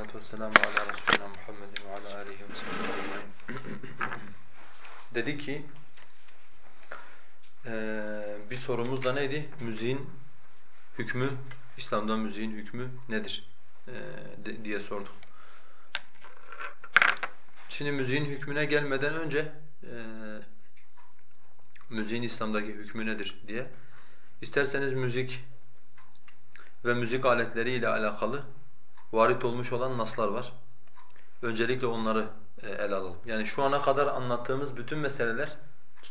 salatu vesselamu ala Resulina Muhammedin ve ala alihi ve Dedi ki, ee, bir sorumuz da neydi? Müziğin hükmü, İslam'da müziğin hükmü nedir? Ee, diye sorduk. Şimdi müziğin hükmüne gelmeden önce e, müziğin İslam'daki hükmü nedir diye isterseniz müzik ve müzik aletleri ile alakalı varit olmuş olan naslar var. Öncelikle onları e, ele alalım. Yani şu ana kadar anlattığımız bütün meseleler,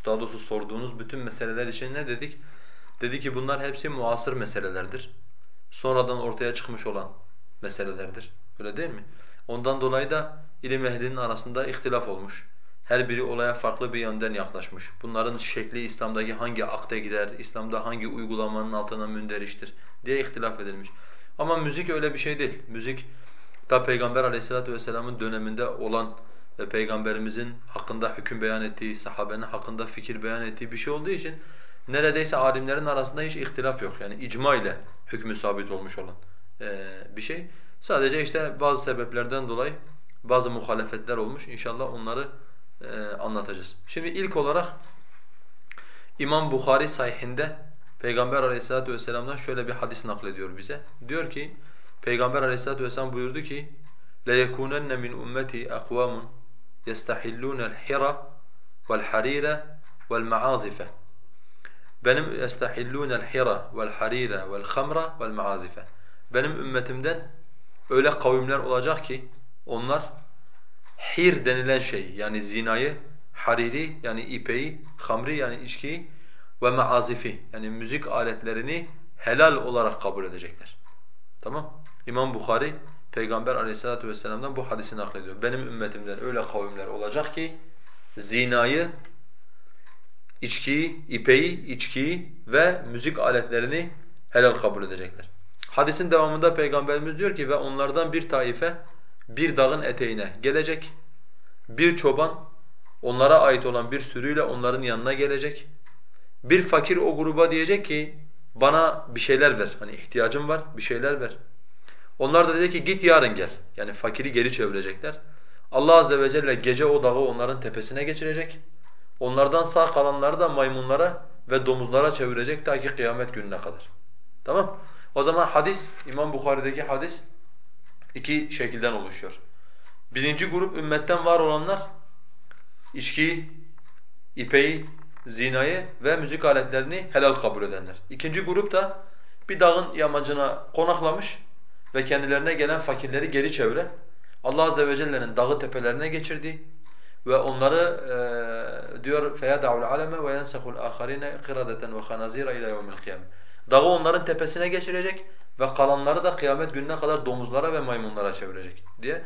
daha sorduğunuz bütün meseleler için ne dedik? Dedi ki bunlar hepsi muasır meselelerdir. Sonradan ortaya çıkmış olan meselelerdir. Öyle değil mi? Ondan dolayı da ilim ehlinin arasında ihtilaf olmuş. Her biri olaya farklı bir yönden yaklaşmış. Bunların şekli İslam'daki hangi akte gider, İslam'da hangi uygulamanın altına münderiştir diye ihtilaf edilmiş. Ama müzik öyle bir şey değil. Müzik da Peygamber aleyhissalatu vesselamın döneminde olan ve Peygamberimizin hakkında hüküm beyan ettiği, sahabenin hakkında fikir beyan ettiği bir şey olduğu için neredeyse alimlerin arasında hiç ihtilaf yok. Yani icma ile hükmü sabit olmuş olan bir şey. Sadece işte bazı sebeplerden dolayı bazı muhalefetler olmuş. İnşallah onları anlatacağız. Şimdi ilk olarak İmam Bukhari sahihinde Peygamber aleyhissalatu vesselam'dan şöyle bir hadis naklediyor bize. Diyor ki Peygamber aleyhissalatu vesselam buyurdu ki لَيَكُونَنَّ مِنْ اُمَّتِي اَقْوَامٌ يَسْتَحِلُّونَ الْحِرَ وَالْحَرِيرَ وَالْمَعَازِفَ Benim يَسْتَحِلُّونَ الْحِرَ وَالْحَرِيرَ وَالْخَمْرَ وَالْمَعَازِفَ Benim ümmetimden öyle kavimler olacak ki onlar hir denilen şey yani zinayı, hariri yani ipeyi, hamri yani içkiyi ve maazifi yani müzik aletlerini helal olarak kabul edecekler. Tamam? İmam Bukhari Peygamber Aleyhissalatu vesselam'dan bu hadisi naklediyor. Benim ümmetimden öyle kavimler olacak ki zinayı, içkiyi, ipeyi, içkiyi ve müzik aletlerini helal kabul edecekler. Hadisin devamında Peygamberimiz diyor ki ve onlardan bir taife bir dağın eteğine gelecek. Bir çoban onlara ait olan bir sürüyle onların yanına gelecek. Bir fakir o gruba diyecek ki bana bir şeyler ver. Hani ihtiyacım var bir şeyler ver. Onlar da diyecek ki git yarın gel. Yani fakiri geri çevirecekler. Allah azze ve celle gece o dağı onların tepesine geçirecek. Onlardan sağ kalanları da maymunlara ve domuzlara çevirecek ta ki kıyamet gününe kadar. Tamam? O zaman hadis, İmam Bukhari'deki hadis iki şekilden oluşuyor. Birinci grup ümmetten var olanlar içkiyi, ipeyi, zinayı ve müzik aletlerini helal kabul edenler. İkinci grup da bir dağın yamacına konaklamış ve kendilerine gelen fakirleri geri çevire. Allah azze ve celle'nin dağı tepelerine geçirdi ve onları e, diyor feyada'ul aleme ve yensahul aharine qiradeten ve khanazira ila yevmil kıyamet. Dağı onların tepesine geçirecek ve kalanları da kıyamet gününe kadar domuzlara ve maymunlara çevirecek diye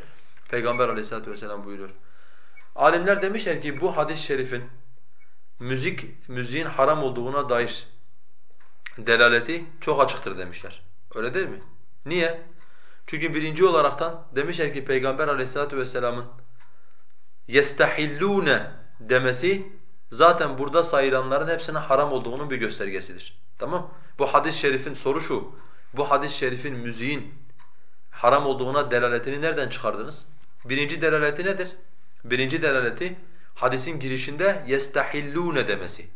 Peygamber aleyhissalatu vesselam buyuruyor. Alimler demişler ki bu hadis-i şerifin müzik müziğin haram olduğuna dair delaleti çok açıktır demişler. Öyle değil mi? Niye? Çünkü birinci olaraktan demişler ki Peygamber aleyhissalatu vesselamın yestahillune demesi zaten burada sayılanların hepsine haram olduğunun bir göstergesidir. Tamam? Bu hadis-i şerifin soru şu. Bu hadis-i şerifin müziğin haram olduğuna delaletini nereden çıkardınız? Birinci delaleti nedir? Birinci delaleti hadisin girişinde yestahillune demesi.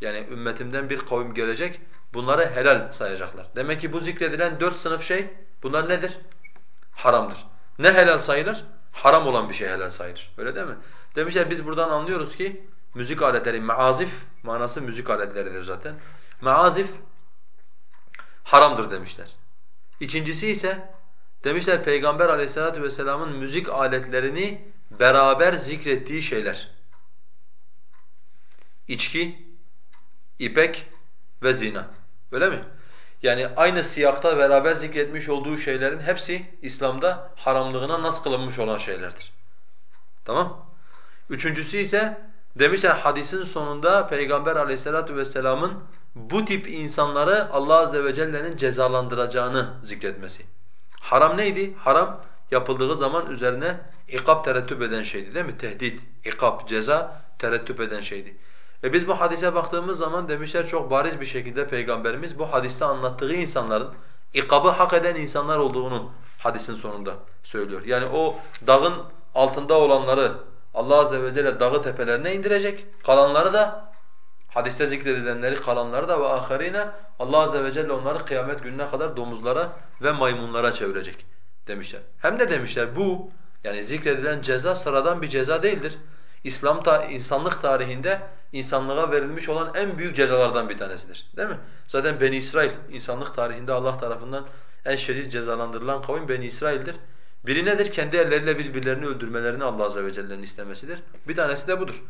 Yani ümmetimden bir kavim gelecek, bunları helal sayacaklar. Demek ki bu zikredilen dört sınıf şey, bunlar nedir? Haramdır. Ne helal sayılır? Haram olan bir şey helal sayılır. Öyle değil mi? Demişler biz buradan anlıyoruz ki müzik aletleri, maazif manası müzik aletleridir zaten. Maazif haramdır demişler. İkincisi ise demişler Peygamber aleyhissalatu vesselamın müzik aletlerini beraber zikrettiği şeyler. İçki, ipek ve zina. Öyle mi? Yani aynı siyakta beraber zikretmiş olduğu şeylerin hepsi İslam'da haramlığına nas kılınmış olan şeylerdir. Tamam? Üçüncüsü ise demişler hadisin sonunda Peygamber aleyhissalatu vesselamın bu tip insanları Allah azze ve celle'nin cezalandıracağını zikretmesi. Haram neydi? Haram yapıldığı zaman üzerine ikab terettüp eden şeydi değil mi? Tehdit, ikab, ceza terettüp eden şeydi. E biz bu hadise baktığımız zaman demişler çok bariz bir şekilde Peygamberimiz bu hadiste anlattığı insanların ikabı hak eden insanlar olduğunu hadisin sonunda söylüyor. Yani o dağın altında olanları Allah azze ve celle dağı tepelerine indirecek. Kalanları da hadiste zikredilenleri kalanları da ve aharine Allah azze ve celle onları kıyamet gününe kadar domuzlara ve maymunlara çevirecek demişler. Hem de demişler bu yani zikredilen ceza sıradan bir ceza değildir. İslam ta insanlık tarihinde insanlığa verilmiş olan en büyük cezalardan bir tanesidir. Değil mi? Zaten Beni İsrail insanlık tarihinde Allah tarafından en şiddet cezalandırılan kavim Beni İsrail'dir. Biri nedir? Kendi elleriyle birbirlerini öldürmelerini Allah azze ve celle'nin istemesidir. Bir tanesi de budur.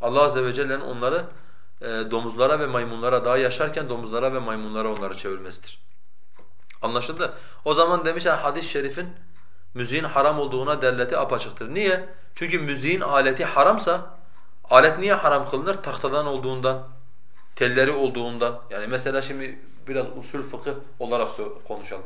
Allah azze ve celle'nin onları e, domuzlara ve maymunlara daha yaşarken domuzlara ve maymunlara onları çevirmesidir. Anlaşıldı? O zaman demişler hadis-i şerifin müziğin haram olduğuna derleti apaçıktır. Niye? Çünkü müziğin aleti haramsa alet niye haram kılınır? Tahtadan olduğundan, telleri olduğundan. Yani mesela şimdi biraz usul fıkıh olarak konuşalım.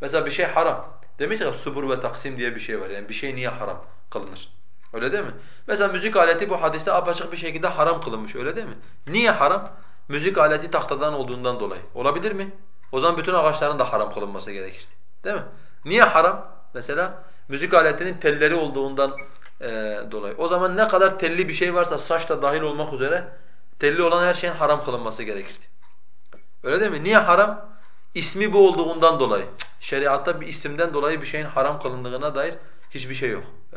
Mesela bir şey haram. Demiş ya subur ve taksim diye bir şey var. Yani bir şey niye haram kılınır? Öyle değil mi? Mesela müzik aleti bu hadiste apaçık bir şekilde haram kılınmış öyle değil mi? Niye haram? Müzik aleti tahtadan olduğundan dolayı. Olabilir mi? O zaman bütün ağaçların da haram kılınması gerekirdi. Değil mi? Niye haram? Mesela müzik aletinin telleri olduğundan e, dolayı. O zaman ne kadar telli bir şey varsa saç da dahil olmak üzere telli olan her şeyin haram kılınması gerekirdi. Öyle değil mi? Niye haram? İsmi bu olduğundan dolayı. Şeriatta bir isimden dolayı bir şeyin haram kılındığına dair hiçbir şey yok. Ee,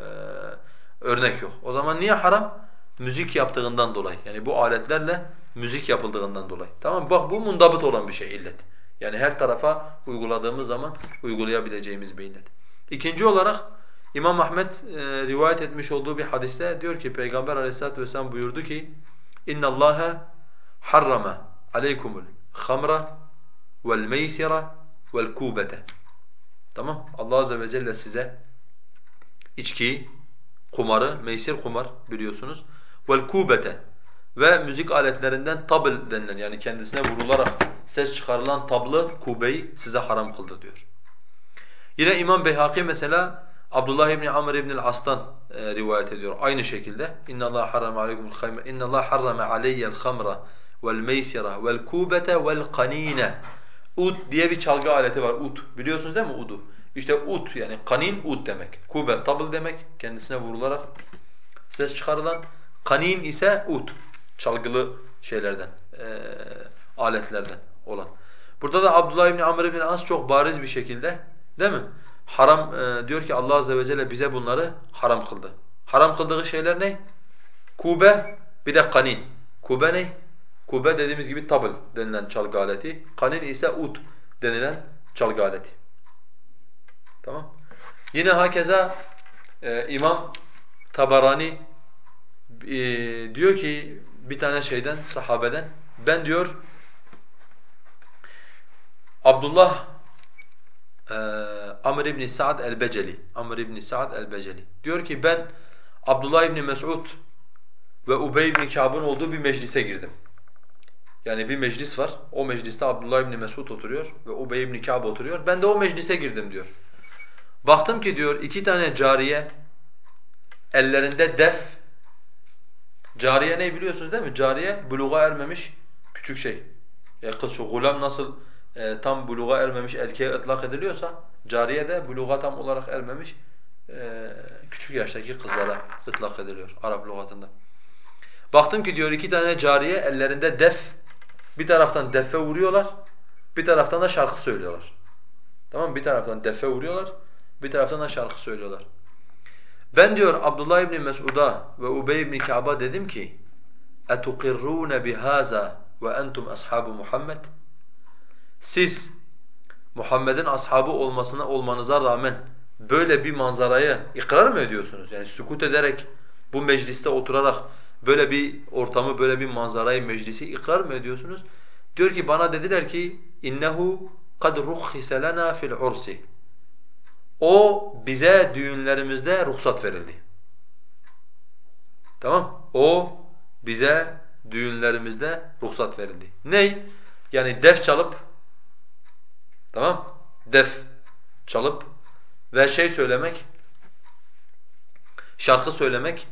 örnek yok. O zaman niye haram? Müzik yaptığından dolayı. Yani bu aletlerle müzik yapıldığından dolayı. Tamam Bak bu mundabıt olan bir şey illet. Yani her tarafa uyguladığımız zaman uygulayabileceğimiz bir illet. İkinci olarak İmam Ahmet e, rivayet etmiş olduğu bir hadiste diyor ki Peygamber Aleyhissalatu vesselam buyurdu ki: "İnna Allaha harrama aleykumul hamra vel meysira vel kubete." Tamam? Allah azze ve celle size içkiyi, kumarı, meysir kumar biliyorsunuz. Vel kubete ve müzik aletlerinden tabl denilen yani kendisine vurularak ses çıkarılan tablı kubeyi size haram kıldı diyor. Yine İmam Beyhaki mesela Abdullah ibn Amr ibn al-As'tan e, rivayet ediyor aynı şekilde. İnna Allah harrama aleykumul hayme. İnna Allah harrama aleyye'l hamra vel meysira vel. Ud diye bir çalgı aleti var. Ud. Biliyorsunuz değil mi udu? İşte ud yani kanin ud demek. Kube tabl demek. Kendisine vurularak ses çıkarılan. Kanin ise ud. Çalgılı şeylerden, e, aletlerden olan. Burada da Abdullah ibn Amr ibn As çok bariz bir şekilde değil mi? Haram e, diyor ki Allah azze ve celle bize bunları haram kıldı. Haram kıldığı şeyler ne? Kube bir de kanin. Kube ne? Kube dediğimiz gibi tabl denilen çalgı aleti. Kanin ise ud denilen çalgı aleti. Tamam. Yine hakeza e, İmam Tabarani e, diyor ki bir tane şeyden sahabeden ben diyor Abdullah e, Amr ibn Sa'd el-Beceli Amr ibn Sa'd el-Beceli diyor ki ben Abdullah ibn Mes'ud ve Ubey ibn Ka'b'ın olduğu bir meclise girdim. Yani bir meclis var. O mecliste Abdullah ibn Mesud oturuyor ve Ubey ibn Ka'b oturuyor. Ben de o meclise girdim diyor. Baktım ki diyor iki tane cariye ellerinde def. Cariye ne biliyorsunuz değil mi? Cariye buluğa ermemiş küçük şey. Ya kız şu gulam nasıl e, tam buluğa ermemiş erkeğe ıtlak ediliyorsa cariye de buluğa tam olarak ermemiş e, küçük yaştaki kızlara ıtlak ediliyor Arap lügatında. Baktım ki diyor iki tane cariye ellerinde def bir taraftan defe vuruyorlar bir taraftan da şarkı söylüyorlar. Tamam? Bir taraftan defe vuruyorlar bir taraftan da şarkı söylüyorlar. Ben diyor Abdullah ibn Mes'ud'a ve Ubey ibn Ka'b'a dedim ki: "Etuqirrun bihaza ve entum ashabu Muhammed?" Siz Muhammed'in ashabı olmasına olmanıza rağmen böyle bir manzarayı ikrar mı ediyorsunuz? Yani sükut ederek bu mecliste oturarak Böyle bir ortamı, böyle bir manzarayı, meclisi ikrar mı ediyorsunuz? Diyor ki bana dediler ki innehu kad rukhise lana fil ursi. O bize düğünlerimizde ruhsat verildi. Tamam? O bize düğünlerimizde ruhsat verildi. Ney? Yani def çalıp tamam? Def çalıp ve şey söylemek şarkı söylemek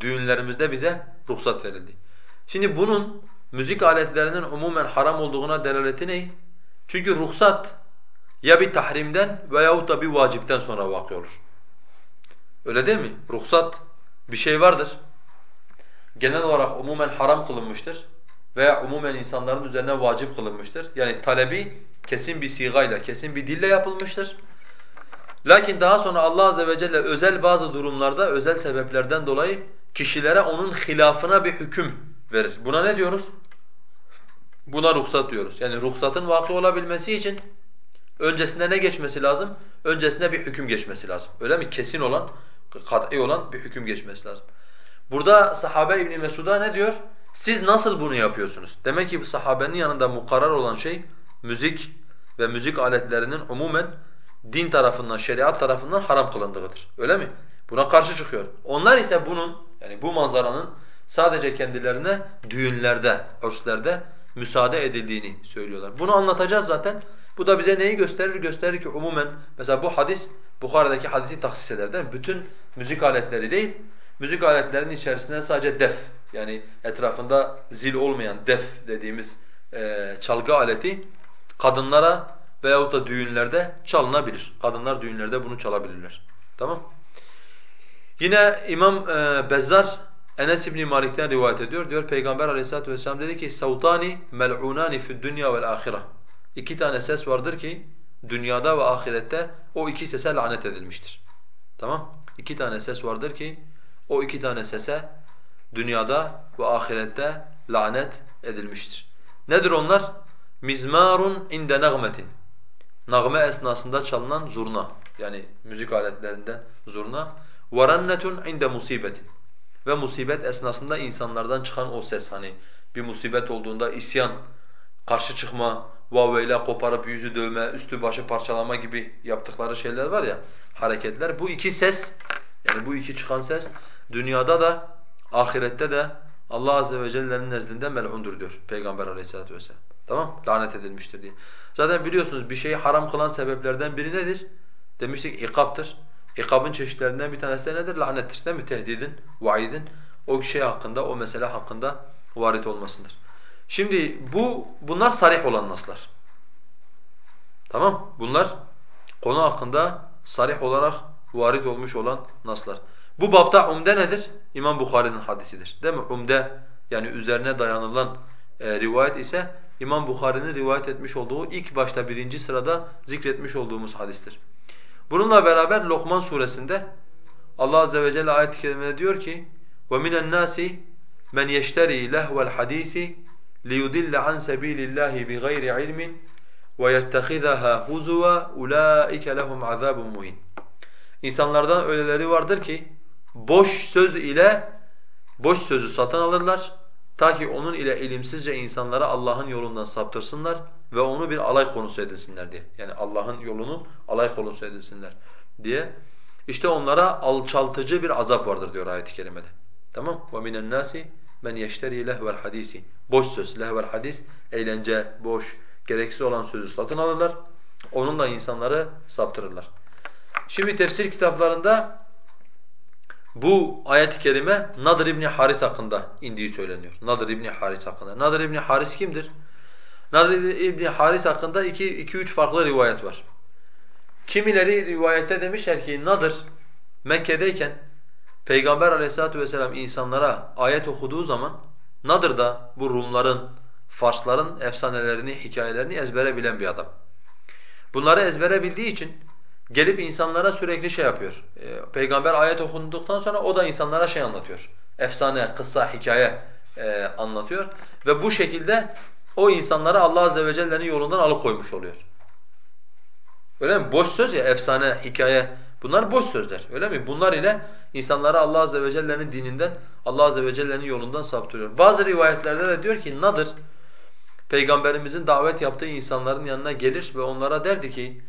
düğünlerimizde bize ruhsat verildi. Şimdi bunun müzik aletlerinin umumen haram olduğuna delaleti ne? Çünkü ruhsat ya bir tahrimden veyahut da bir vacipten sonra vakı olur. Öyle değil mi? Ruhsat bir şey vardır. Genel olarak umumen haram kılınmıştır veya umumen insanların üzerine vacip kılınmıştır. Yani talebi kesin bir sigayla, kesin bir dille yapılmıştır. Lakin daha sonra Allah azze ve celle özel bazı durumlarda, özel sebeplerden dolayı kişilere onun hilafına bir hüküm verir. Buna ne diyoruz? Buna ruhsat diyoruz. Yani ruhsatın vakı olabilmesi için öncesinde ne geçmesi lazım? Öncesinde bir hüküm geçmesi lazım. Öyle mi? Kesin olan, kat'i olan bir hüküm geçmesi lazım. Burada sahabe İbn Mesud'a ne diyor? Siz nasıl bunu yapıyorsunuz? Demek ki sahabenin yanında mukarrar olan şey müzik ve müzik aletlerinin umumen din tarafından, şeriat tarafından haram kılındığıdır. Öyle mi? Buna karşı çıkıyor. Onlar ise bunun yani bu manzaranın sadece kendilerine düğünlerde, örslerde müsaade edildiğini söylüyorlar. Bunu anlatacağız zaten. Bu da bize neyi gösterir? Gösterir ki umumen mesela bu hadis Bukhari'deki hadisi taksis eder değil mi? Bütün müzik aletleri değil, müzik aletlerinin içerisinde sadece def yani etrafında zil olmayan def dediğimiz e, çalgı aleti kadınlara veyahut da düğünlerde çalınabilir. Kadınlar düğünlerde bunu çalabilirler. Tamam? Yine İmam e, Bezzar Enes İbn Malik'ten rivayet ediyor. Diyor Peygamber Aleyhissalatu vesselam dedi ki: "Savtani mel'unani fi'd dunya vel ahire." İki tane ses vardır ki dünyada ve ahirette o iki sese lanet edilmiştir. Tamam? İki tane ses vardır ki o iki tane sese dünyada ve ahirette lanet edilmiştir. Nedir onlar? Mizmarun inde nagmetin. Nagme esnasında çalınan zurna. Yani müzik aletlerinden zurna. Varannetun inde musibetin. Ve musibet esnasında insanlardan çıkan o ses hani bir musibet olduğunda isyan, karşı çıkma, vaveyle koparıp yüzü dövme, üstü başı parçalama gibi yaptıkları şeyler var ya, hareketler. Bu iki ses, yani bu iki çıkan ses dünyada da ahirette de Allah azze ve celle'nin nezdinde mel'undur diyor Peygamber aleyhissalatu vesselam. Tamam? Lanet edilmiştir diye. Zaten biliyorsunuz bir şeyi haram kılan sebeplerden biri nedir? Demiştik ikaptır. İkabın çeşitlerinden bir tanesi de nedir? Lanettir değil mi? Tehdidin, vaidin o şey hakkında, o mesele hakkında varit olmasıdır. Şimdi bu bunlar sarih olan naslar. Tamam? Bunlar konu hakkında sarih olarak varit olmuş olan naslar. Bu babta umde nedir? İmam Bukhari'nin hadisidir. Değil mi? Umde yani üzerine dayanılan e, rivayet ise İmam Bukhari'nin rivayet etmiş olduğu ilk başta birinci sırada zikretmiş olduğumuz hadistir. Bununla beraber Lokman suresinde Allah azze ve celle ayet-i kerimede diyor ki: وَمِنَ النَّاسِ مَنْ يَشْتَرِي لَهْوَ الْحَدِيثِ لِيُدِلَّ عَنْ سَبِيلِ اللّٰهِ بِغَيْرِ عِلْمٍ وَيَتَّخِذَهَا هُزُوًا اُولَٰئِكَ لَهُمْ عَذَابٌ مُهِينٌ İnsanlardan öyleleri vardır ki boş söz ile boş sözü satın alırlar ta ki onun ile ilimsizce insanlara Allah'ın yolundan saptırsınlar ve onu bir alay konusu edinsinler diye. Yani Allah'ın yolunu alay konusu edinsinler diye. İşte onlara alçaltıcı bir azap vardır diyor ayet-i kerimede. Tamam? وَمِنَ النَّاسِ مَنْ يَشْتَرِي لَهْوَ الْحَدِيثِ Boş söz, lehvel hadis, eğlence, boş, gereksiz olan sözü satın alırlar. Onunla insanları saptırırlar. Şimdi tefsir kitaplarında bu ayet-i kerime Nadir İbni Haris hakkında indiği söyleniyor. Nadir İbni Haris hakkında. Nadir İbni Haris kimdir? Nadir İbni Haris hakkında iki, iki üç farklı rivayet var. Kimileri rivayette demişler ki Nadir Mekke'deyken Peygamber aleyhissalatu vesselam insanlara ayet okuduğu zaman Nadir da bu Rumların, Farsların efsanelerini, hikayelerini ezbere bilen bir adam. Bunları ezbere bildiği için gelip insanlara sürekli şey yapıyor. E, peygamber ayet okunduktan sonra o da insanlara şey anlatıyor. Efsane, kıssa, hikaye e, anlatıyor. Ve bu şekilde o insanları Allah azze ve celle'nin yolundan alıkoymuş oluyor. Öyle mi? Boş söz ya, efsane, hikaye bunlar boş sözler. Öyle mi? Bunlar ile insanları Allah azze ve celle'nin dininden, Allah azze ve celle'nin yolundan saptırıyor. Bazı rivayetlerde de diyor ki Nadır Peygamberimizin davet yaptığı insanların yanına gelir ve onlara derdi ki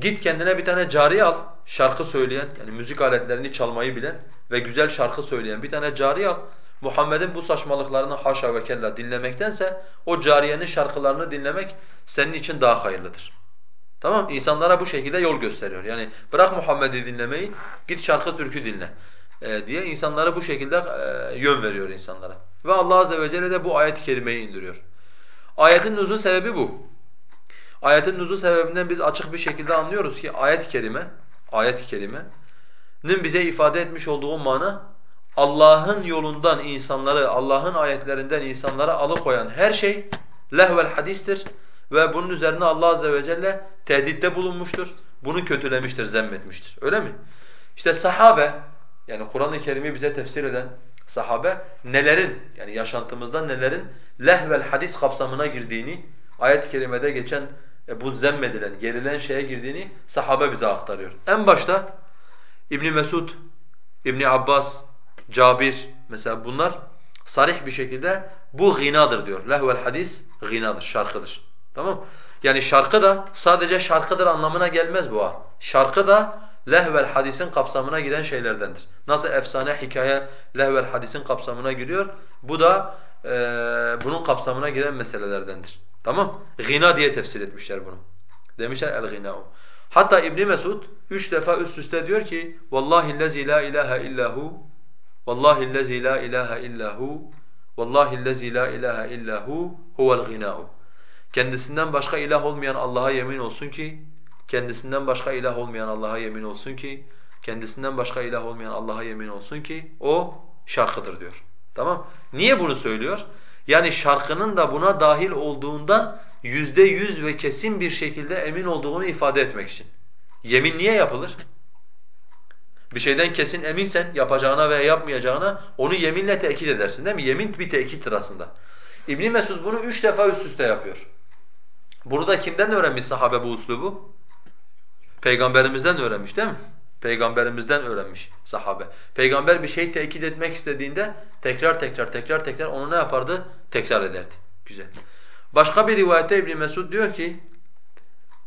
Git kendine bir tane cariye al, şarkı söyleyen, yani müzik aletlerini çalmayı bilen ve güzel şarkı söyleyen bir tane cariye al. Muhammed'in bu saçmalıklarını haşa ve kella dinlemektense o cariyenin şarkılarını dinlemek senin için daha hayırlıdır. Tamam İnsanlara bu şekilde yol gösteriyor. Yani bırak Muhammed'i dinlemeyi, git şarkı türkü dinle e, diye insanlara bu şekilde e, yön veriyor insanlara. Ve Allah azze ve celle de bu ayet-i kerimeyi indiriyor. Ayetin uzun sebebi bu. Ayetin nuzul sebebinden biz açık bir şekilde anlıyoruz ki ayet-i kerime, ayet-i kerimenin bize ifade etmiş olduğu mana Allah'ın yolundan insanları, Allah'ın ayetlerinden insanlara alıkoyan her şey lehvel hadistir ve bunun üzerine Allah azze ve celle tehditte bulunmuştur. Bunu kötülemiştir, zemmetmiştir. Öyle mi? İşte sahabe yani Kur'an-ı Kerim'i bize tefsir eden sahabe nelerin yani yaşantımızda nelerin lehvel hadis kapsamına girdiğini ayet-i kerimede geçen e, bu zemmedilen, gerilen şeye girdiğini sahabe bize aktarıyor. En başta İbn Mesud, İbn Abbas, Cabir mesela bunlar sarih bir şekilde bu ginadır diyor. Lehvel hadis ginadır, şarkıdır. Tamam? Yani şarkı da sadece şarkıdır anlamına gelmez bu ha. Şarkı da lehvel hadisin kapsamına giren şeylerdendir. Nasıl efsane, hikaye lehvel hadisin kapsamına giriyor. Bu da e, bunun kapsamına giren meselelerdendir. Tamam? Gina diye tefsir etmişler bunu. Demişler el-gina'u. Hatta İbn Mesud üç defa üst üste diyor ki vallahi lezi la ilahe illahu vallahi lezi la ilahe illahu vallahi lezi la ilahe illahu huvel gina'u. Kendisinden başka ilah olmayan Allah'a yemin olsun ki kendisinden başka ilah olmayan Allah'a yemin olsun ki kendisinden başka ilah olmayan Allah'a yemin olsun ki o şarkıdır diyor. Tamam? Niye bunu söylüyor? Yani şarkının da buna dahil olduğundan yüzde yüz ve kesin bir şekilde emin olduğunu ifade etmek için. Yemin niye yapılır? Bir şeyden kesin eminsen yapacağına veya yapmayacağına onu yeminle tekit edersin değil mi? Yemin bir tekittir aslında. İbn Mesud bunu üç defa üst üste yapıyor. Bunu da kimden öğrenmiş sahabe bu uslubu? Peygamberimizden öğrenmiş değil mi? Peygamberimizden öğrenmiş sahabe. Peygamber bir şey tekit etmek istediğinde tekrar tekrar tekrar tekrar onu ne yapardı? Tekrar ederdi. Güzel. Başka bir rivayette İbn Mesud diyor ki: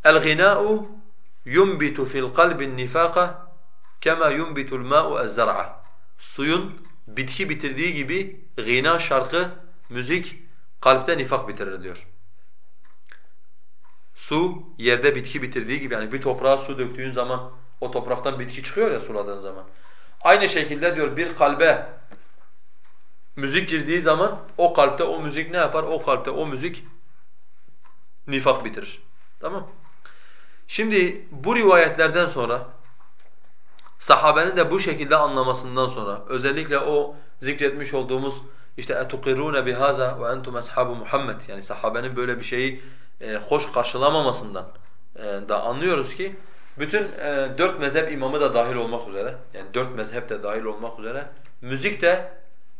"El-ghinâ'u yunbitu fil kalbi'n nifâka kema yunbitu'l mâ'u ez-zar'a." Suyun bitki bitirdiği gibi gina şarkı, müzik kalpte nifak bitirir diyor. Su yerde bitki bitirdiği gibi yani bir toprağa su döktüğün zaman o topraktan bitki çıkıyor ya suladığın zaman. Aynı şekilde diyor bir kalbe müzik girdiği zaman o kalpte o müzik ne yapar? O kalpte o müzik nifak bitirir. Tamam Şimdi bu rivayetlerden sonra sahabenin de bu şekilde anlamasından sonra özellikle o zikretmiş olduğumuz işte etukirune bihaza ve entum ashabu Muhammed yani sahabenin böyle bir şeyi e, hoş karşılamamasından e, da anlıyoruz ki bütün e, dört mezhep imamı da dahil olmak üzere, yani dört mezhep de dahil olmak üzere müzik de,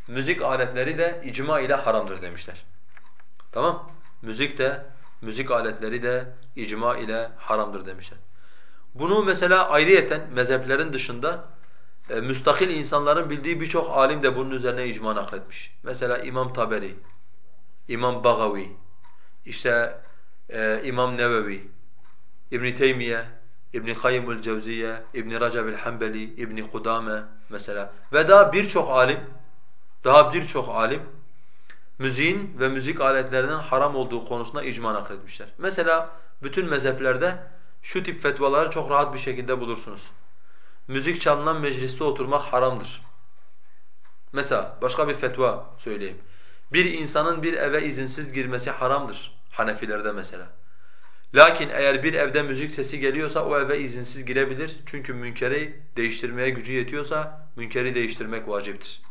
müzik aletleri de icma ile haramdır demişler. Tamam? Müzik de, müzik aletleri de icma ile haramdır demişler. Bunu mesela ayrıyeten mezheplerin dışında e, müstakil insanların bildiği birçok alim de bunun üzerine icma nakletmiş. Mesela İmam Taberi, İmam Bagavi, işte e, İmam Nevevi, İbn Teymiye, İbn Kayyımul Cevziye, İbn Recep'el Hanbeli, İbn Kudame mesela ve daha birçok alim daha birçok alim müziğin ve müzik aletlerinin haram olduğu konusunda icma nakletmişler. Mesela bütün mezheplerde şu tip fetvaları çok rahat bir şekilde bulursunuz. Müzik çalınan mecliste oturmak haramdır. Mesela başka bir fetva söyleyeyim. Bir insanın bir eve izinsiz girmesi haramdır. Hanefilerde mesela. Lakin eğer bir evde müzik sesi geliyorsa o eve izinsiz girebilir. Çünkü münkeri değiştirmeye gücü yetiyorsa münkeri değiştirmek vaciptir.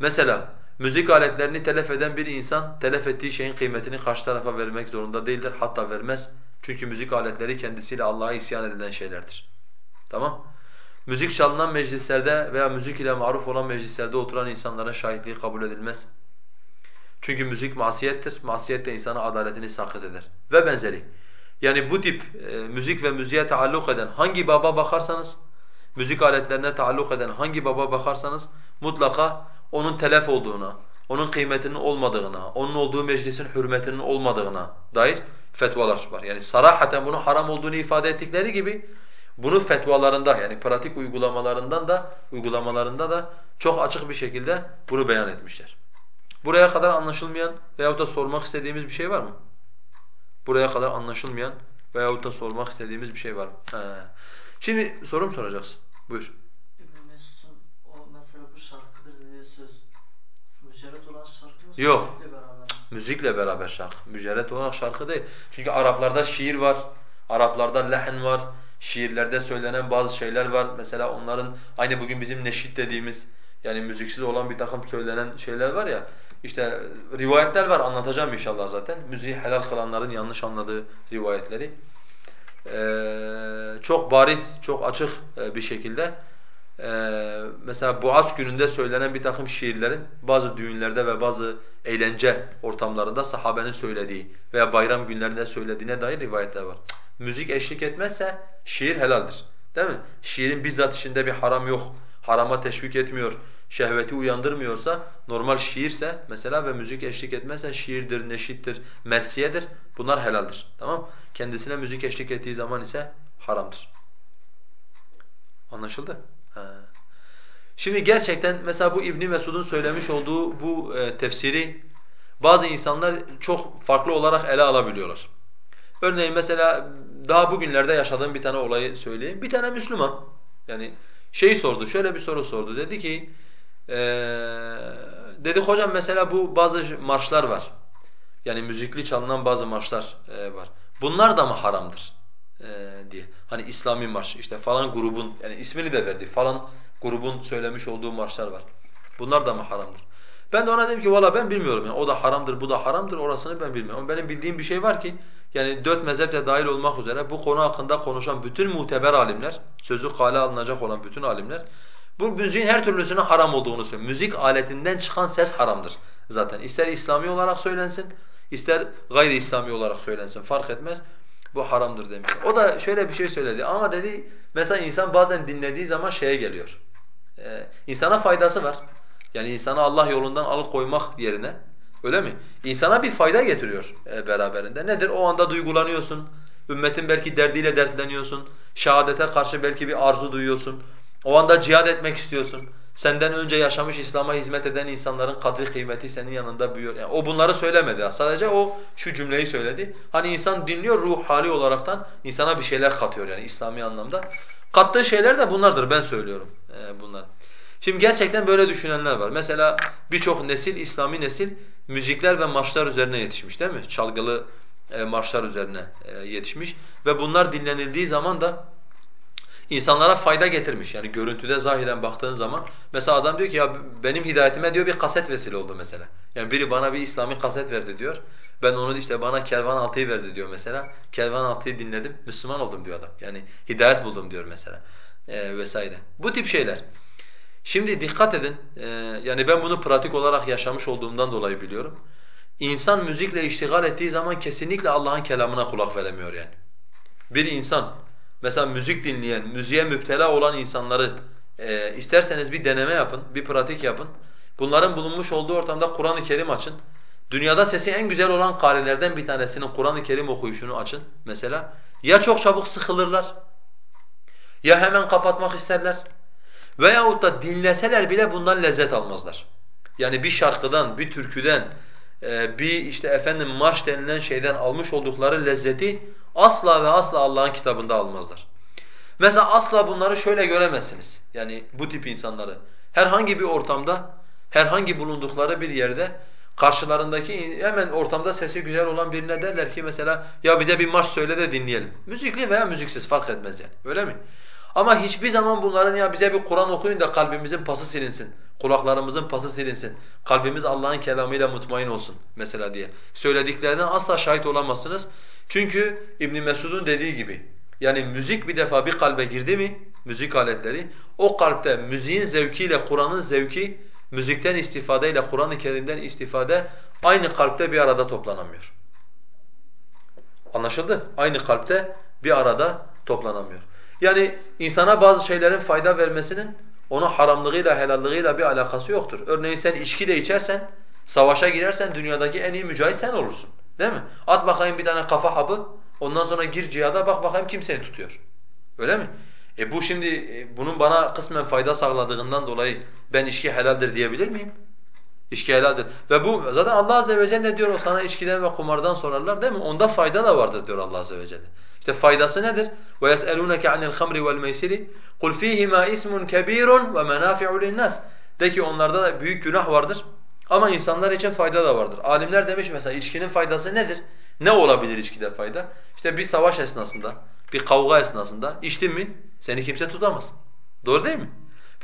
Mesela müzik aletlerini telef eden bir insan telef ettiği şeyin kıymetini karşı tarafa vermek zorunda değildir. Hatta vermez. Çünkü müzik aletleri kendisiyle Allah'a isyan edilen şeylerdir. Tamam? Müzik çalınan meclislerde veya müzik ile maruf olan meclislerde oturan insanlara şahitliği kabul edilmez. Çünkü müzik masiyettir. Masiyet de insana adaletini sakıt eder. Ve benzeri. Yani bu tip e, müzik ve müziğe taalluk eden hangi baba bakarsanız, müzik aletlerine taalluk eden hangi baba bakarsanız mutlaka onun telef olduğuna, onun kıymetinin olmadığına, onun olduğu meclisin hürmetinin olmadığına dair fetvalar var. Yani sarahaten bunu haram olduğunu ifade ettikleri gibi bunu fetvalarında yani pratik uygulamalarından da uygulamalarında da çok açık bir şekilde bunu beyan etmişler. Buraya kadar anlaşılmayan veyahut da sormak istediğimiz bir şey var mı? Buraya kadar anlaşılmayan veyahut da sormak istediğimiz bir şey var mı? He. Şimdi sorum soracaksın. Buyur. İbn Mesud'un o mesela bu şarkıdır dediği söz mücerret olan şarkı mı? Yok. Müzikle beraber şarkı. Mücerret olarak şarkı değil. Çünkü Araplarda şiir var. Araplarda lehn var. Şiirlerde söylenen bazı şeyler var. Mesela onların aynı bugün bizim neşit dediğimiz yani müziksiz olan bir takım söylenen şeyler var ya. İşte rivayetler var anlatacağım inşallah zaten. Müziği helal kılanların yanlış anladığı rivayetleri. Ee, çok bariz, çok açık e, bir şekilde ee, mesela Boğaz gününde söylenen bir takım şiirlerin bazı düğünlerde ve bazı eğlence ortamlarında sahabenin söylediği veya bayram günlerinde söylediğine dair rivayetler var. Müzik eşlik etmezse şiir helaldir. Değil mi? Şiirin bizzat içinde bir haram yok. Harama teşvik etmiyor, şehveti uyandırmıyorsa, normal şiirse mesela ve müzik eşlik etmezse şiirdir, neşittir, mersiyedir. Bunlar helaldir. Tamam? Kendisine müzik eşlik ettiği zaman ise haramdır. Anlaşıldı? Şimdi gerçekten mesela bu İbn Mesud'un söylemiş olduğu bu e, tefsiri bazı insanlar çok farklı olarak ele alabiliyorlar. Örneğin mesela daha bugünlerde yaşadığım bir tane olayı söyleyeyim. Bir tane Müslüman yani şey sordu, şöyle bir soru sordu. Dedi ki, ee, dedi hocam mesela bu bazı marşlar var. Yani müzikli çalınan bazı marşlar e, var. Bunlar da mı haramdır? e, diye. Hani İslami marş işte falan grubun yani ismini de verdi falan grubun söylemiş olduğu marşlar var. Bunlar da mı haramdır? Ben de ona dedim ki valla ben bilmiyorum yani o da haramdır bu da haramdır orasını ben bilmiyorum. Ama benim bildiğim bir şey var ki yani dört mezhep de dahil olmak üzere bu konu hakkında konuşan bütün muteber alimler, sözü kale alınacak olan bütün alimler bu müziğin her türlüsünün haram olduğunu söylüyor. Müzik aletinden çıkan ses haramdır zaten. İster İslami olarak söylensin, ister gayri İslami olarak söylensin fark etmez. Bu haramdır demiş. O da şöyle bir şey söyledi ama dedi mesela insan bazen dinlediği zaman şeye geliyor. Ee, insana faydası var. Yani insana Allah yolundan alıkoymak yerine öyle mi? İnsana bir fayda getiriyor e, beraberinde. Nedir? O anda duygulanıyorsun. Ümmetin belki derdiyle dertleniyorsun. Şehadete karşı belki bir arzu duyuyorsun. O anda cihad etmek istiyorsun. Senden önce yaşamış İslam'a hizmet eden insanların kadri kıymeti senin yanında büyüyor. Yani o bunları söylemedi. Sadece o şu cümleyi söyledi. Hani insan dinliyor ruh hali olaraktan insana bir şeyler katıyor yani İslami anlamda. Kattığı şeyler de bunlardır ben söylüyorum e, bunlar. Şimdi gerçekten böyle düşünenler var. Mesela birçok nesil, İslami nesil müzikler ve marşlar üzerine yetişmiş değil mi? Çalgılı e, marşlar üzerine e, yetişmiş ve bunlar dinlenildiği zaman da insanlara fayda getirmiş. Yani görüntüde zahiren baktığın zaman mesela adam diyor ki ya benim hidayetime diyor bir kaset vesile oldu mesela. Yani biri bana bir İslami kaset verdi diyor. Ben onu işte bana Kervan Altı'yı verdi diyor mesela. Kervan Altı'yı dinledim, Müslüman oldum diyor adam. Yani hidayet buldum diyor mesela ee, vesaire. Bu tip şeyler. Şimdi dikkat edin, ee, yani ben bunu pratik olarak yaşamış olduğumdan dolayı biliyorum. İnsan müzikle iştigal ettiği zaman kesinlikle Allah'ın kelamına kulak veremiyor yani. Bir insan mesela müzik dinleyen, müziğe müptela olan insanları e, isterseniz bir deneme yapın, bir pratik yapın. Bunların bulunmuş olduğu ortamda Kur'an-ı Kerim açın. Dünyada sesi en güzel olan karilerden bir tanesinin Kur'an-ı Kerim okuyuşunu açın mesela. Ya çok çabuk sıkılırlar, ya hemen kapatmak isterler veyahut da dinleseler bile bundan lezzet almazlar. Yani bir şarkıdan, bir türküden, e, bir işte efendim marş denilen şeyden almış oldukları lezzeti Asla ve asla Allah'ın kitabında almazlar. Mesela asla bunları şöyle göremezsiniz. Yani bu tip insanları. Herhangi bir ortamda, herhangi bulundukları bir yerde karşılarındaki hemen ortamda sesi güzel olan birine derler ki mesela ya bize bir marş söyle de dinleyelim. Müzikli veya müziksiz fark etmez yani. Öyle mi? Ama hiçbir zaman bunların ya bize bir Kur'an okuyun da kalbimizin pası silinsin. Kulaklarımızın pası silinsin. Kalbimiz Allah'ın kelamıyla mutmain olsun mesela diye. Söylediklerine asla şahit olamazsınız. Çünkü İbn Mesud'un dediği gibi yani müzik bir defa bir kalbe girdi mi müzik aletleri o kalpte müziğin zevkiyle Kur'an'ın zevki müzikten istifadeyle Kur'an-ı Kerim'den istifade aynı kalpte bir arada toplanamıyor. Anlaşıldı? Aynı kalpte bir arada toplanamıyor. Yani insana bazı şeylerin fayda vermesinin ona haramlığıyla helallığıyla bir alakası yoktur. Örneğin sen içki de içersen, savaşa girersen dünyadaki en iyi mücahit sen olursun. Değil mi? At bakayım bir tane kafa hapı, ondan sonra gir cihada bak bakayım kim seni tutuyor. Öyle mi? E bu şimdi e, bunun bana kısmen fayda sağladığından dolayı ben içki helaldir diyebilir miyim? İçki helaldir. Ve bu zaten Allah azze ve celle diyor o sana içkiden ve kumardan sorarlar değil mi? Onda fayda da vardır diyor Allah azze ve celle. İşte faydası nedir? Ve yes'elûneke anil hamri vel meysiri kul fîhimâ ismun kebîrun ve linnas. De ki onlarda da büyük günah vardır. Ama insanlar için fayda da vardır. Alimler demiş mesela içkinin faydası nedir? Ne olabilir içkide fayda? İşte bir savaş esnasında, bir kavga esnasında içtin mi seni kimse tutamaz. Doğru değil mi?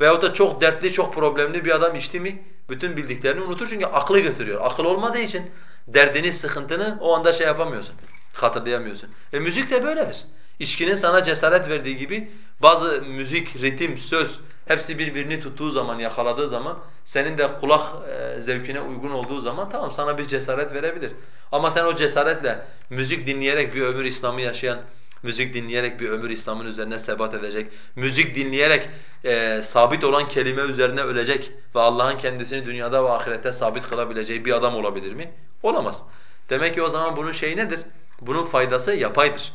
Veyahut da çok dertli, çok problemli bir adam içti mi bütün bildiklerini unutur çünkü aklı götürüyor. Akıl olmadığı için derdini, sıkıntını o anda şey yapamıyorsun, hatırlayamıyorsun. E müzik de böyledir. İçkinin sana cesaret verdiği gibi bazı müzik, ritim, söz hepsi birbirini tuttuğu zaman, yakaladığı zaman senin de kulak e, zevkine uygun olduğu zaman tamam sana bir cesaret verebilir. Ama sen o cesaretle müzik dinleyerek bir ömür İslam'ı yaşayan, müzik dinleyerek bir ömür İslam'ın üzerine sebat edecek, müzik dinleyerek e, sabit olan kelime üzerine ölecek ve Allah'ın kendisini dünyada ve ahirette sabit kılabileceği bir adam olabilir mi? Olamaz. Demek ki o zaman bunun şeyi nedir? Bunun faydası yapaydır.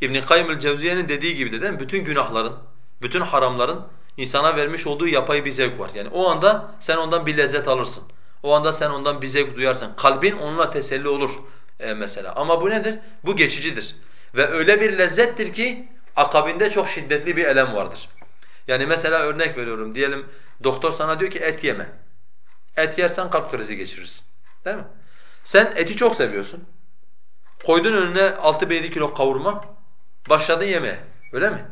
İbn Kayyim el-Cevziye'nin dediği gibi de değil mi? Bütün günahların, bütün haramların insana vermiş olduğu yapay bir zevk var. Yani o anda sen ondan bir lezzet alırsın. O anda sen ondan bir zevk duyarsın. Kalbin onunla teselli olur e, mesela. Ama bu nedir? Bu geçicidir. Ve öyle bir lezzettir ki akabinde çok şiddetli bir elem vardır. Yani mesela örnek veriyorum. Diyelim doktor sana diyor ki et yeme. Et yersen kalp krizi geçirirsin. Değil mi? Sen eti çok seviyorsun. Koydun önüne 6-7 kilo kavurma. Başladın yemeye. Öyle mi?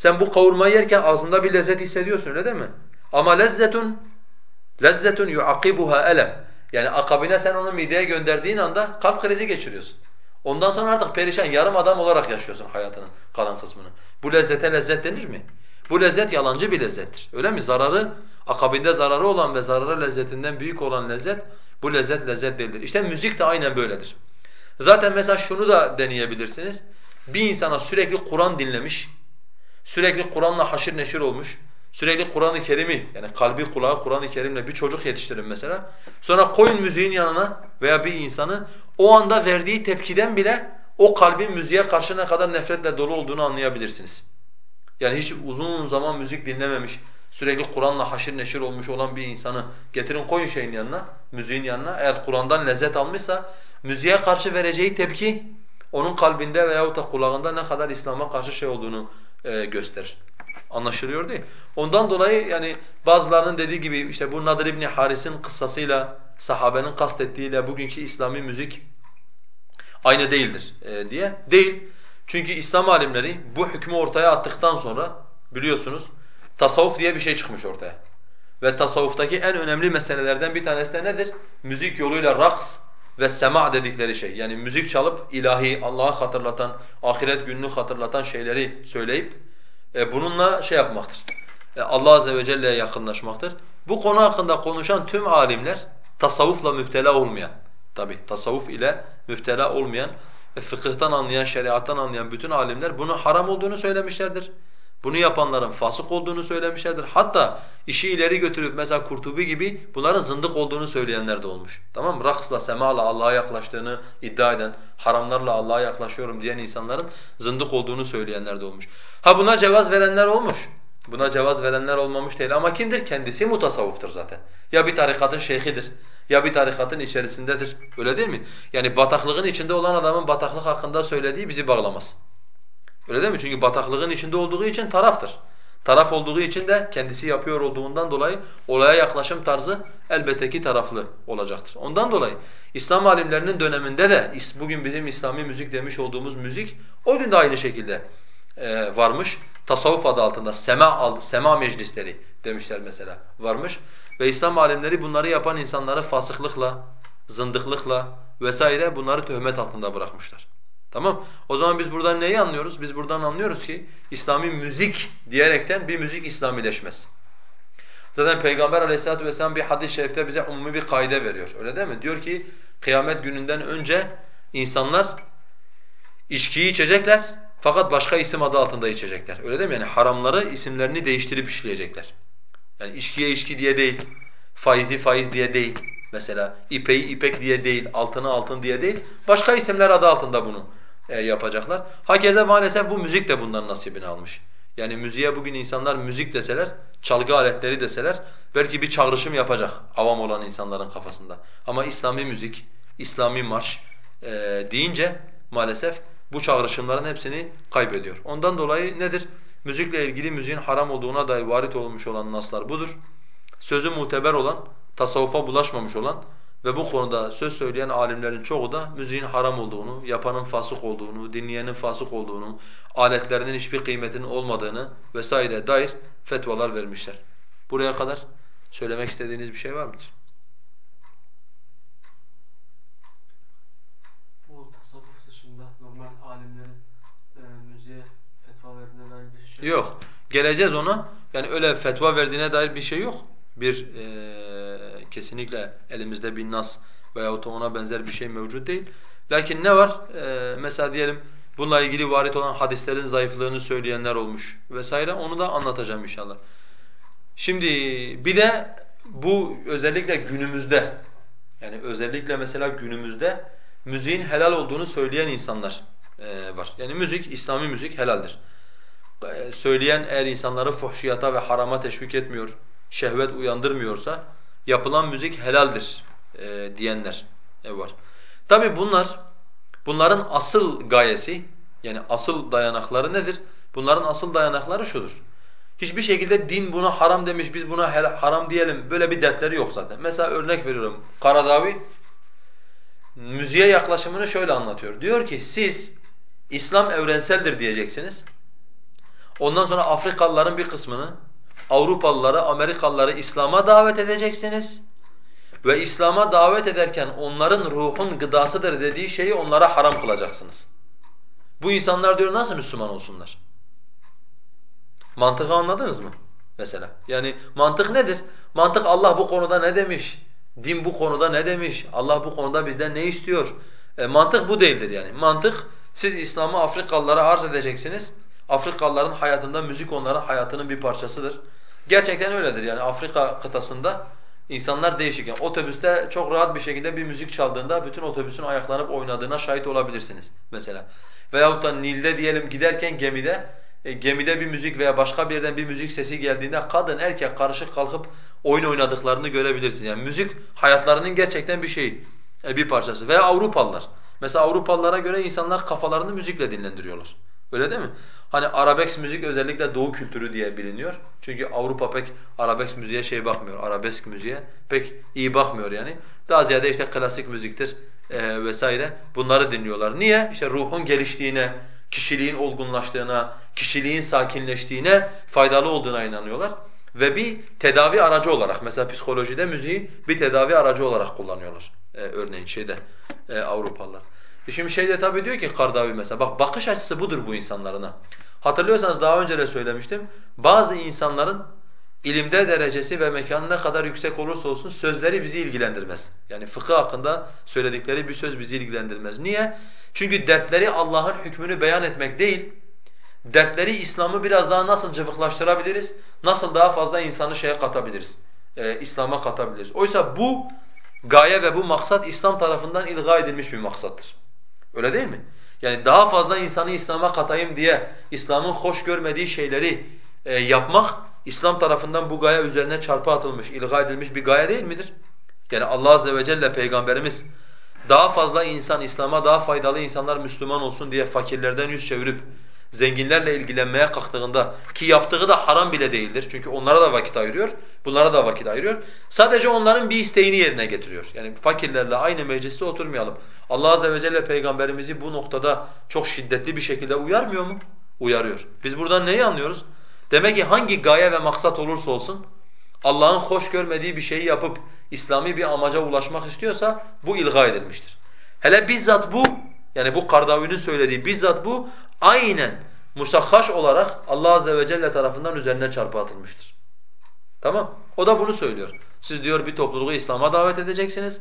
Sen bu kavurmayı yerken ağzında bir lezzet hissediyorsun öyle değil mi? Ama lezzetun lezzetun yuakibuha elem. Yani akabine sen onu mideye gönderdiğin anda kalp krizi geçiriyorsun. Ondan sonra artık perişan yarım adam olarak yaşıyorsun hayatının kalan kısmını. Bu lezzete lezzet denir mi? Bu lezzet yalancı bir lezzettir. Öyle mi? Zararı akabinde zararı olan ve zararı lezzetinden büyük olan lezzet bu lezzet lezzet değildir. İşte müzik de aynen böyledir. Zaten mesela şunu da deneyebilirsiniz. Bir insana sürekli Kur'an dinlemiş, sürekli Kur'an'la haşir neşir olmuş, sürekli Kur'an-ı Kerim'i yani kalbi kulağı Kur'an-ı Kerim'le bir çocuk yetiştirin mesela. Sonra koyun müziğin yanına veya bir insanı o anda verdiği tepkiden bile o kalbin müziğe karşı ne kadar nefretle dolu olduğunu anlayabilirsiniz. Yani hiç uzun zaman müzik dinlememiş, sürekli Kur'an'la haşir neşir olmuş olan bir insanı getirin koyun şeyin yanına, müziğin yanına. Eğer Kur'an'dan lezzet almışsa müziğe karşı vereceği tepki onun kalbinde veyahut da kulağında ne kadar İslam'a karşı şey olduğunu e, gösterir. Anlaşılıyor değil. Ondan dolayı yani bazılarının dediği gibi işte bu Nadir İbni Haris'in kıssasıyla, sahabenin kastettiğiyle bugünkü İslami müzik aynı değildir e, diye. Değil. Çünkü İslam alimleri bu hükmü ortaya attıktan sonra biliyorsunuz tasavvuf diye bir şey çıkmış ortaya. Ve tasavvuftaki en önemli meselelerden bir tanesi de nedir? Müzik yoluyla raks ve sema dedikleri şey. Yani müzik çalıp ilahi, Allah'ı hatırlatan, ahiret gününü hatırlatan şeyleri söyleyip e, bununla şey yapmaktır. E, Allah azze ve celle'ye yakınlaşmaktır. Bu konu hakkında konuşan tüm alimler tasavvufla müptela olmayan, tabi tasavvuf ile müptela olmayan, e, fıkıhtan anlayan, şeriattan anlayan bütün alimler bunu haram olduğunu söylemişlerdir. Bunu yapanların fasık olduğunu söylemişlerdir. Hatta işi ileri götürüp mesela Kurtubi gibi bunların zındık olduğunu söyleyenler de olmuş. Tamam mı? Raksla, semala Allah'a yaklaştığını iddia eden, haramlarla Allah'a yaklaşıyorum diyen insanların zındık olduğunu söyleyenler de olmuş. Ha buna cevaz verenler olmuş. Buna cevaz verenler olmamış değil ama kimdir? Kendisi mutasavvıftır zaten. Ya bir tarikatın şeyhidir ya bir tarikatın içerisindedir. Öyle değil mi? Yani bataklığın içinde olan adamın bataklık hakkında söylediği bizi bağlamaz. Öyle değil mi? Çünkü bataklığın içinde olduğu için taraftır. Taraf olduğu için de kendisi yapıyor olduğundan dolayı olaya yaklaşım tarzı elbette ki taraflı olacaktır. Ondan dolayı İslam alimlerinin döneminde de bugün bizim İslami müzik demiş olduğumuz müzik o gün de aynı şekilde e, varmış. Tasavvuf adı altında sema aldı, sema meclisleri demişler mesela varmış. Ve İslam alimleri bunları yapan insanları fasıklıkla, zındıklıkla vesaire bunları töhmet altında bırakmışlar. Tamam? O zaman biz buradan neyi anlıyoruz? Biz buradan anlıyoruz ki İslami müzik diyerekten bir müzik İslamileşmez. Zaten Peygamber aleyhissalatu vesselam bir hadis-i şerifte bize umumi bir kaide veriyor. Öyle değil mi? Diyor ki kıyamet gününden önce insanlar içkiyi içecekler fakat başka isim adı altında içecekler. Öyle değil mi? Yani haramları isimlerini değiştirip işleyecekler. Yani içkiye içki diye değil, faizi faiz diye değil. Mesela ipeği ipek diye değil, altını altın diye değil. Başka isimler adı altında bunu e, yapacaklar. Hakeza maalesef bu müzik de bundan nasibini almış. Yani müziğe bugün insanlar müzik deseler, çalgı aletleri deseler belki bir çağrışım yapacak avam olan insanların kafasında. Ama İslami müzik, İslami marş e, deyince maalesef bu çağrışımların hepsini kaybediyor. Ondan dolayı nedir? Müzikle ilgili müziğin haram olduğuna dair varit olmuş olan naslar budur. Sözü muteber olan tasavvufa bulaşmamış olan ve bu konuda söz söyleyen alimlerin çoğu da müziğin haram olduğunu, yapanın fasık olduğunu, dinleyenin fasık olduğunu, aletlerinin hiçbir kıymetinin olmadığını vesaire dair fetvalar vermişler. Buraya kadar söylemek istediğiniz bir şey var mıdır? Bu tasavvuf dışında normal alimlerin e, müziğe fetva verdiğine dair bir şey Yok. Geleceğiz ona. Yani öyle fetva verdiğine dair bir şey yok. Bir e, kesinlikle elimizde bir nas veyahut da ona benzer bir şey mevcut değil. Lakin ne var? E, mesela diyelim bununla ilgili varit olan hadislerin zayıflığını söyleyenler olmuş vesaire. Onu da anlatacağım inşallah. Şimdi bir de bu özellikle günümüzde yani özellikle mesela günümüzde müziğin helal olduğunu söyleyen insanlar e, var. Yani müzik, İslami müzik helaldir. E, söyleyen eğer insanları fuhşiyata ve harama teşvik etmiyor, şehvet uyandırmıyorsa yapılan müzik helaldir e, diyenler var. Tabi bunlar, bunların asıl gayesi yani asıl dayanakları nedir? Bunların asıl dayanakları şudur. Hiçbir şekilde din buna haram demiş, biz buna haram diyelim. Böyle bir dertleri yok zaten. Mesela örnek veriyorum. Karadavi müziğe yaklaşımını şöyle anlatıyor. Diyor ki siz İslam evrenseldir diyeceksiniz. Ondan sonra Afrikalıların bir kısmını, Avrupalıları, Amerikalıları İslam'a davet edeceksiniz. Ve İslam'a davet ederken onların ruhun gıdasıdır dediği şeyi onlara haram kılacaksınız. Bu insanlar diyor nasıl Müslüman olsunlar? Mantığı anladınız mı? Mesela. Yani mantık nedir? Mantık Allah bu konuda ne demiş? Din bu konuda ne demiş? Allah bu konuda bizden ne istiyor? E, mantık bu değildir yani. Mantık siz İslam'ı Afrikalılara arz edeceksiniz. Afrikalıların hayatında müzik onların hayatının bir parçasıdır. Gerçekten öyledir yani Afrika kıtasında insanlar değişik. Yani otobüste çok rahat bir şekilde bir müzik çaldığında bütün otobüsün ayaklanıp oynadığına şahit olabilirsiniz mesela. Veyahut da Nil'de diyelim giderken gemide e, gemide bir müzik veya başka bir yerden bir müzik sesi geldiğinde kadın erkek karışık kalkıp oyun oynadıklarını görebilirsin. Yani müzik hayatlarının gerçekten bir şeyi, e, bir parçası. Veya Avrupalılar. Mesela Avrupalılara göre insanlar kafalarını müzikle dinlendiriyorlar. Öyle değil mi? Hani arabesk müzik özellikle doğu kültürü diye biliniyor. Çünkü Avrupa pek arabesk müziğe şey bakmıyor, arabesk müziğe pek iyi bakmıyor yani. Daha ziyade işte klasik müziktir e, vesaire bunları dinliyorlar. Niye? İşte ruhun geliştiğine, kişiliğin olgunlaştığına, kişiliğin sakinleştiğine faydalı olduğuna inanıyorlar. Ve bir tedavi aracı olarak, mesela psikolojide müziği bir tedavi aracı olarak kullanıyorlar. Ee, örneğin şeyde e, Avrupalılar. E şimdi şeyde tabii diyor ki Kardavi mesela, bak bakış açısı budur bu insanların Hatırlıyorsanız daha önce de söylemiştim, bazı insanların ilimde derecesi ve mekanı ne kadar yüksek olursa olsun sözleri bizi ilgilendirmez. Yani fıkıh hakkında söyledikleri bir söz bizi ilgilendirmez. Niye? Çünkü dertleri Allah'ın hükmünü beyan etmek değil, dertleri İslam'ı biraz daha nasıl cıvıklaştırabiliriz, nasıl daha fazla insanı şeye katabiliriz, e, İslam'a katabiliriz. Oysa bu gaye ve bu maksat İslam tarafından ilga edilmiş bir maksattır. Öyle değil mi? Yani daha fazla insanı İslam'a katayım diye İslam'ın hoş görmediği şeyleri e, yapmak İslam tarafından bu gaye üzerine çarpı atılmış, ilga edilmiş bir gaye değil midir? Yani Allah azze ve celle peygamberimiz daha fazla insan İslam'a daha faydalı insanlar Müslüman olsun diye fakirlerden yüz çevirip zenginlerle ilgilenmeye kalktığında ki yaptığı da haram bile değildir. Çünkü onlara da vakit ayırıyor, bunlara da vakit ayırıyor. Sadece onların bir isteğini yerine getiriyor. Yani fakirlerle aynı mecliste oturmayalım. Allah azze ve celle peygamberimizi bu noktada çok şiddetli bir şekilde uyarmıyor mu? Uyarıyor. Biz buradan neyi anlıyoruz? Demek ki hangi gaye ve maksat olursa olsun Allah'ın hoş görmediği bir şeyi yapıp İslami bir amaca ulaşmak istiyorsa bu ilga edilmiştir. Hele bizzat bu yani bu Kardavi'nin söylediği bizzat bu aynen musakhaş olarak Allah azze ve celle tarafından üzerine çarpı atılmıştır. Tamam? O da bunu söylüyor. Siz diyor bir topluluğu İslam'a davet edeceksiniz.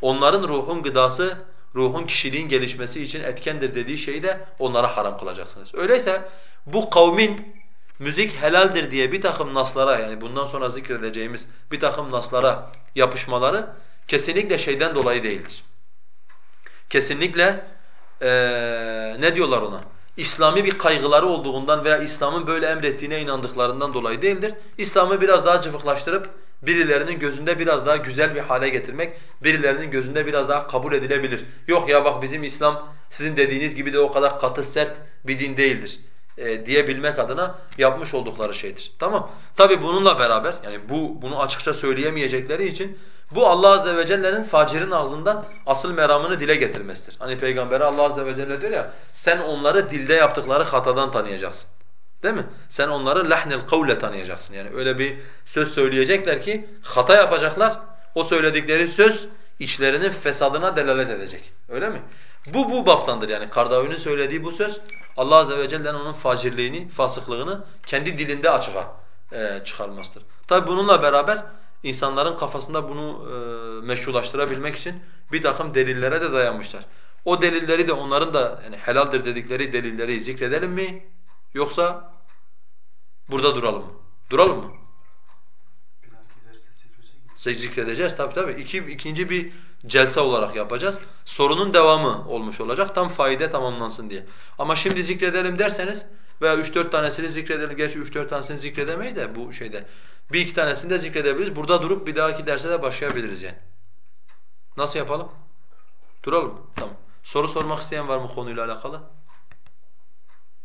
Onların ruhun gıdası, ruhun kişiliğin gelişmesi için etkendir dediği şeyi de onlara haram kılacaksınız. Öyleyse bu kavmin müzik helaldir diye bir takım naslara yani bundan sonra zikredeceğimiz bir takım naslara yapışmaları kesinlikle şeyden dolayı değildir. Kesinlikle ee, ne diyorlar ona? İslami bir kaygıları olduğundan veya İslam'ın böyle emrettiğine inandıklarından dolayı değildir. İslam'ı biraz daha cıvıklaştırıp birilerinin gözünde biraz daha güzel bir hale getirmek, birilerinin gözünde biraz daha kabul edilebilir. Yok ya bak bizim İslam sizin dediğiniz gibi de o kadar katı sert bir din değildir e, diyebilmek adına yapmış oldukları şeydir. Tamam. Tabi bununla beraber yani bu bunu açıkça söyleyemeyecekleri için Bu Allah azze ve celle'nin facirin ağzından asıl meramını dile getirmesidir. Hani peygambere Allah azze ve celle diyor ya sen onları dilde yaptıkları hatadan tanıyacaksın. Değil mi? Sen onları lahnil kavle tanıyacaksın. Yani öyle bir söz söyleyecekler ki hata yapacaklar. O söyledikleri söz içlerinin fesadına delalet edecek. Öyle mi? Bu bu baptandır yani. Kardavi'nin söylediği bu söz Allah azze ve celle'nin onun facirliğini, fasıklığını kendi dilinde açığa e, çıkarmasıdır. Tabi bununla beraber insanların kafasında bunu e, meşrulaştırabilmek için bir takım delillere de dayanmışlar. O delilleri de onların da yani helaldir dedikleri delilleri zikredelim mi? Yoksa burada duralım mı? Duralım mı? Zikredeceğiz tabi tabi. İki, ikinci bir celse olarak yapacağız. Sorunun devamı olmuş olacak tam faide tamamlansın diye. Ama şimdi zikredelim derseniz veya 3-4 tanesini zikredelim. Gerçi 3-4 tanesini zikredemeyiz de bu şeyde. Bir iki tanesini de zikredebiliriz. Burada durup bir dahaki derse de başlayabiliriz yani. Nasıl yapalım? Duralım? Tamam. Soru sormak isteyen var mı konuyla alakalı?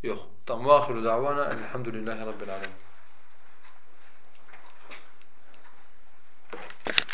Yok. Tamam. Ve ahiru davana elhamdülillahi rabbil alemin.